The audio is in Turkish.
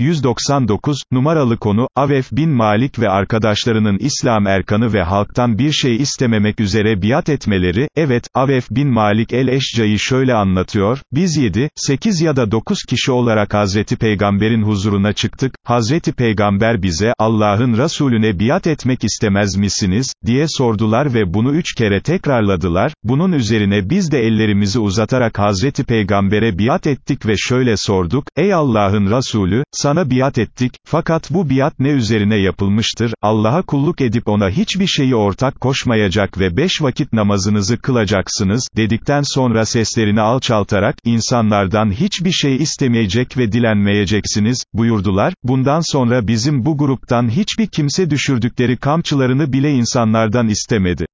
199, numaralı konu, Avef bin Malik ve arkadaşlarının İslam erkanı ve halktan bir şey istememek üzere biat etmeleri, evet, Avef bin Malik el-Eşca'yı şöyle anlatıyor, biz 7, 8 ya da 9 kişi olarak Hazreti Peygamber'in huzuruna çıktık, Hazreti Peygamber bize, Allah'ın Resulüne biat etmek istemez misiniz, diye sordular ve bunu üç kere tekrarladılar, bunun üzerine biz de ellerimizi uzatarak Hazreti Peygamber'e biat ettik ve şöyle sorduk, ey Allah'ın Resulü, sana biat ettik, fakat bu biat ne üzerine yapılmıştır, Allah'a kulluk edip ona hiçbir şeyi ortak koşmayacak ve beş vakit namazınızı kılacaksınız, dedikten sonra seslerini alçaltarak, insanlardan hiçbir şey istemeyecek ve dilenmeyeceksiniz, buyurdular, bundan sonra bizim bu gruptan hiçbir kimse düşürdükleri kamçılarını bile insanlardan istemedi.